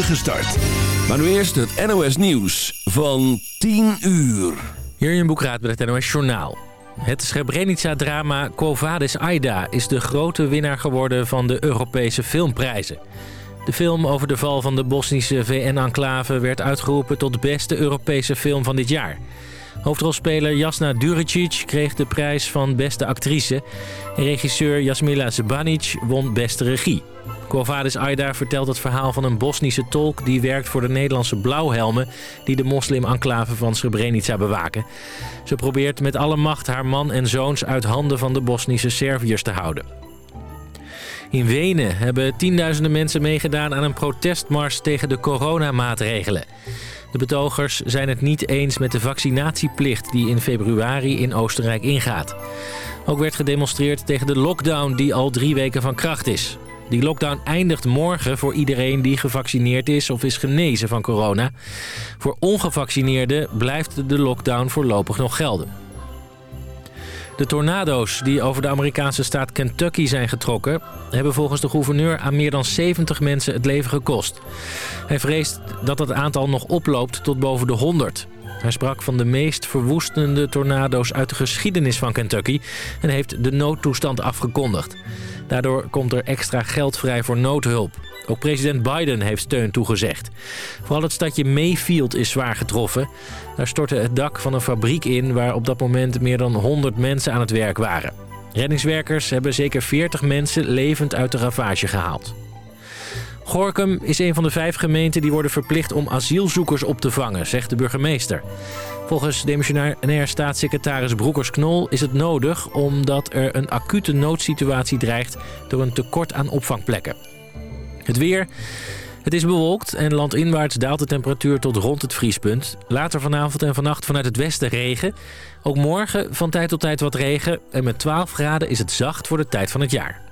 start. Maar nu eerst het NOS Nieuws van 10 uur. Hier in Boekraad bij het NOS Journaal. Het Srebrenica-drama Quo Aida is de grote winnaar geworden van de Europese filmprijzen. De film over de val van de Bosnische VN-enclave werd uitgeroepen tot beste Europese film van dit jaar. Hoofdrolspeler Jasna Duricic kreeg de prijs van beste actrice. En regisseur Jasmila Zbanic won beste regie. Quovadis Aida vertelt het verhaal van een Bosnische tolk... die werkt voor de Nederlandse blauwhelmen... die de moslim-enclave van Srebrenica bewaken. Ze probeert met alle macht haar man en zoons uit handen van de Bosnische Serviërs te houden. In Wenen hebben tienduizenden mensen meegedaan aan een protestmars tegen de coronamaatregelen. De betogers zijn het niet eens met de vaccinatieplicht die in februari in Oostenrijk ingaat. Ook werd gedemonstreerd tegen de lockdown die al drie weken van kracht is. Die lockdown eindigt morgen voor iedereen die gevaccineerd is of is genezen van corona. Voor ongevaccineerden blijft de lockdown voorlopig nog gelden. De tornado's die over de Amerikaanse staat Kentucky zijn getrokken... hebben volgens de gouverneur aan meer dan 70 mensen het leven gekost. Hij vreest dat het aantal nog oploopt tot boven de 100. Hij sprak van de meest verwoestende tornado's uit de geschiedenis van Kentucky... en heeft de noodtoestand afgekondigd. Daardoor komt er extra geld vrij voor noodhulp. Ook president Biden heeft steun toegezegd. Vooral het stadje Mayfield is zwaar getroffen. Daar stortte het dak van een fabriek in waar op dat moment meer dan 100 mensen aan het werk waren. Reddingswerkers hebben zeker 40 mensen levend uit de ravage gehaald. Gorkum is een van de vijf gemeenten die worden verplicht om asielzoekers op te vangen, zegt de burgemeester. Volgens demissionair staatssecretaris Broekers-Knol is het nodig... omdat er een acute noodsituatie dreigt door een tekort aan opvangplekken. Het weer... Het is bewolkt en landinwaarts daalt de temperatuur tot rond het vriespunt. Later vanavond en vannacht vanuit het westen regen. Ook morgen van tijd tot tijd wat regen. En met 12 graden is het zacht voor de tijd van het jaar.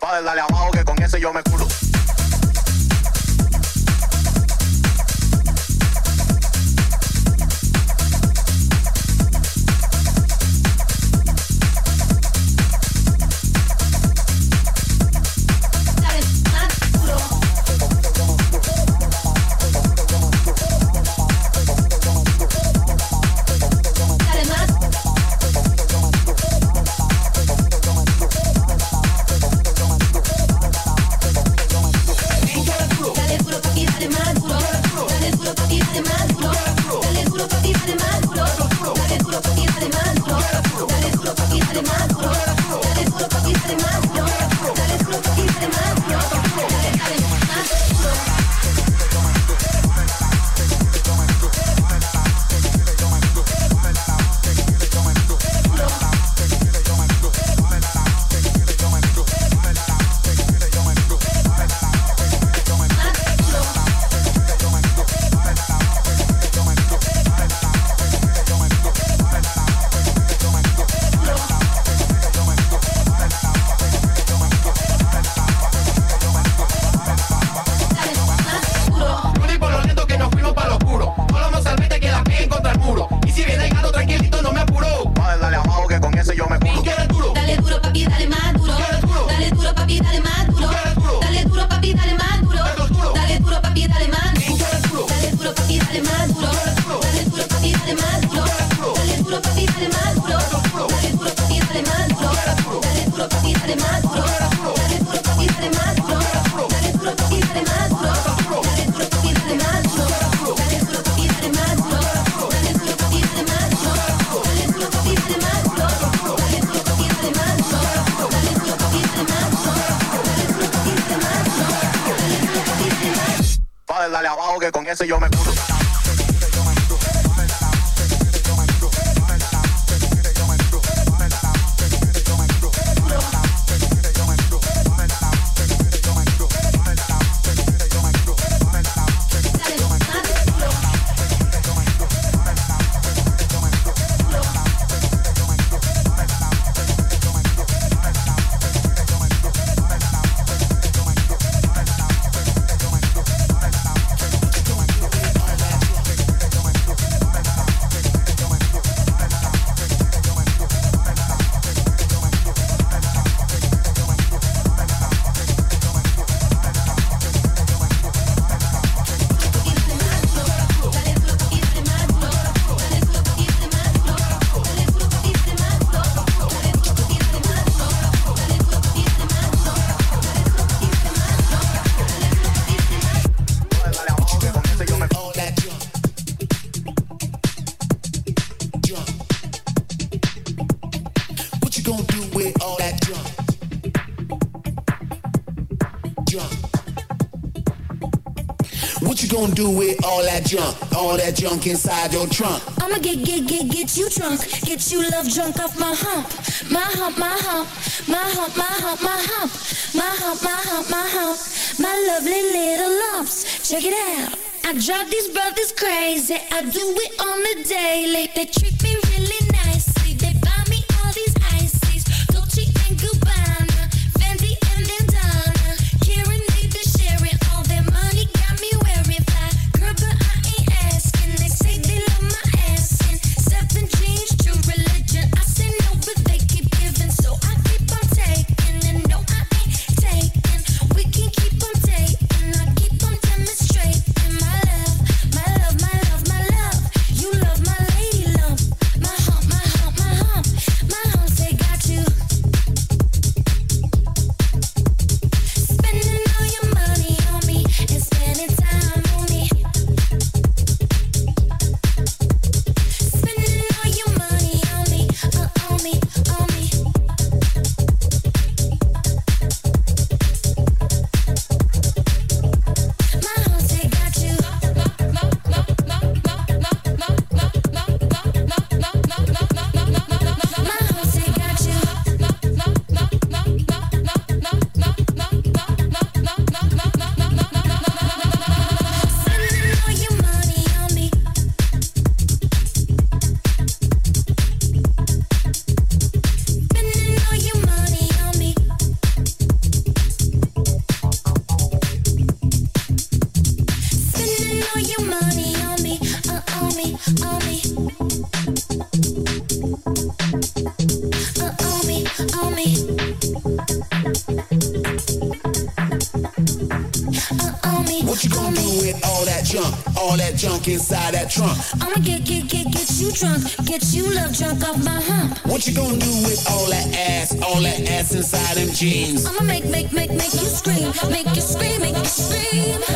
Padre, dale abajo que con ese yo me culo. all that junk inside your trunk. I'ma get, get, get, get you drunk. Get you love drunk off my hump. My hump, my hump. My hump, my hump, my hump. My hump, my hump, my hump. My lovely little lumps. Check it out. I drive these brothers crazy. I do it on the daily. They inside that trunk. I'ma get, get, get, get you drunk, get you love drunk off my hump. What you gonna do with all that ass, all that ass inside them jeans? I'ma make, make, make, make you scream, make you scream, make you scream.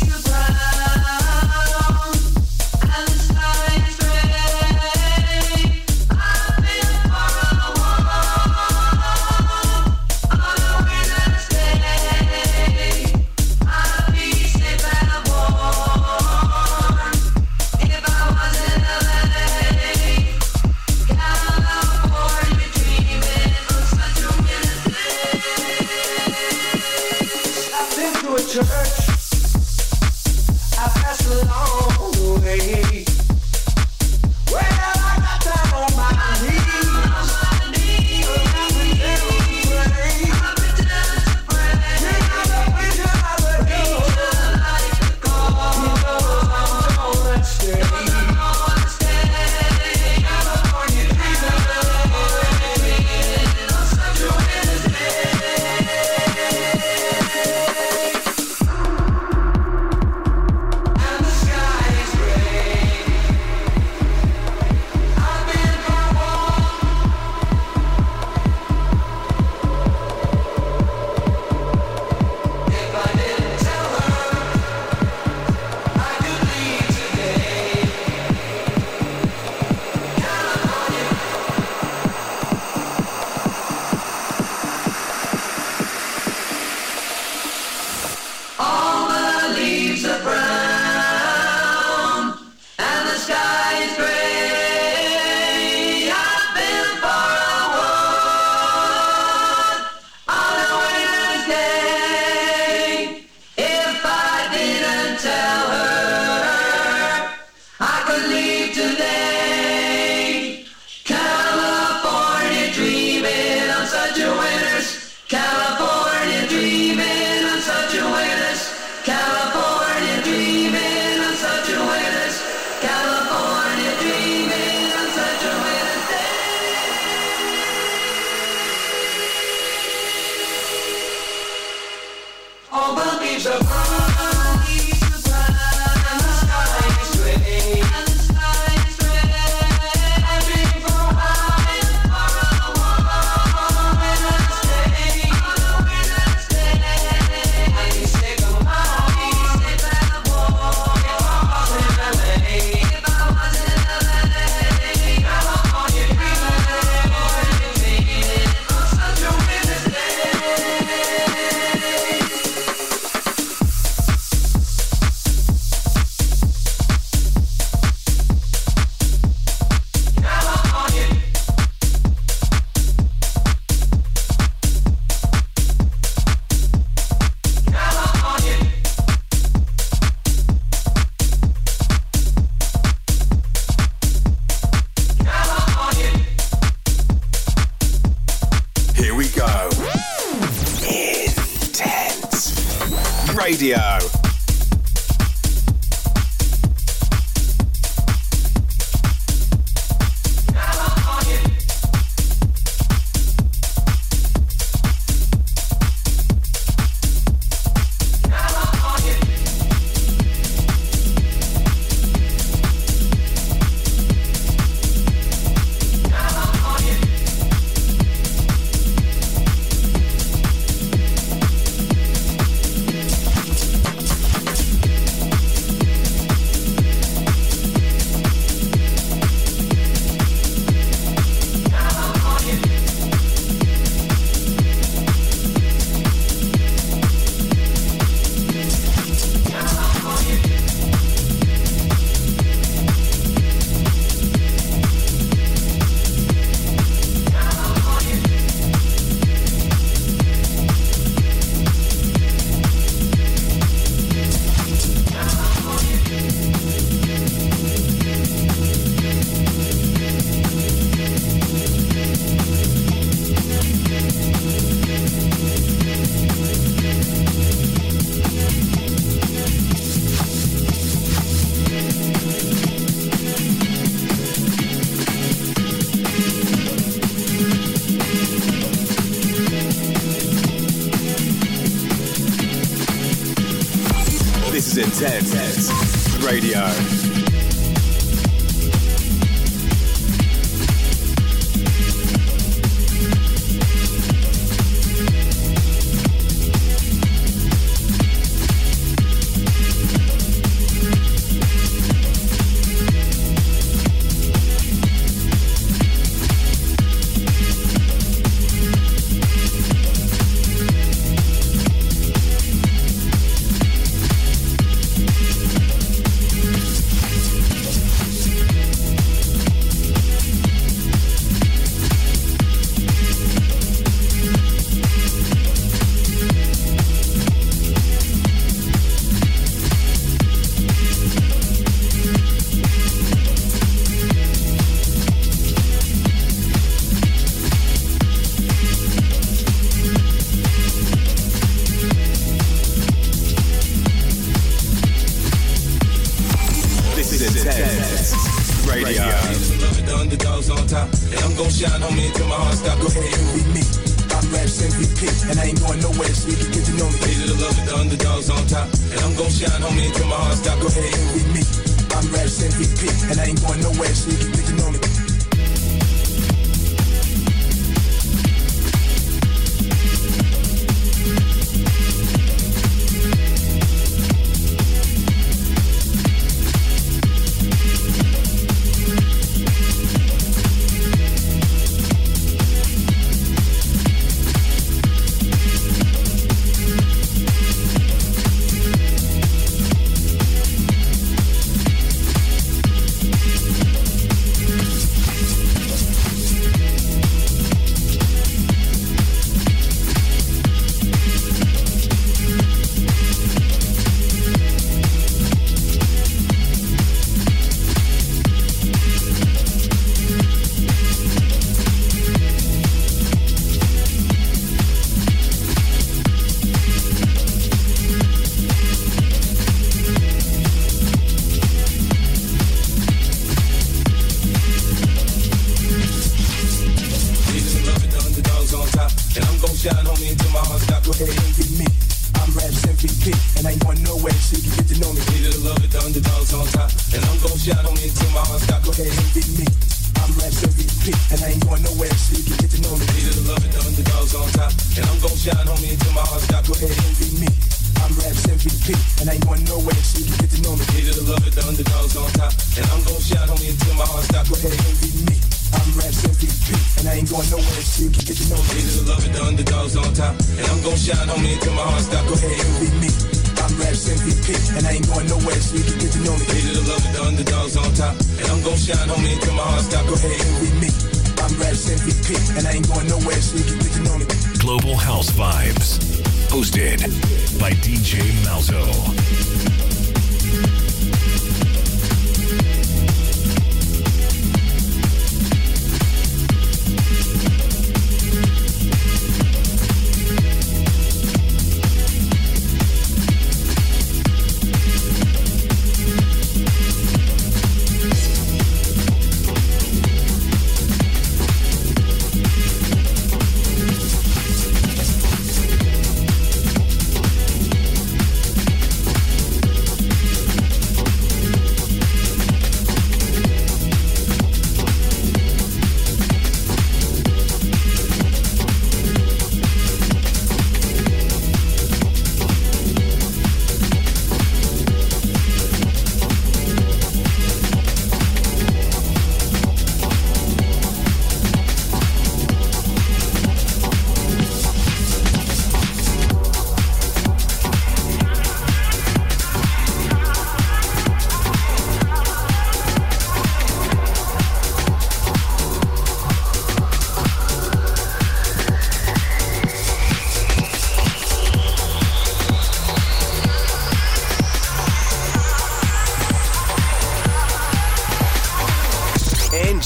shot on me till my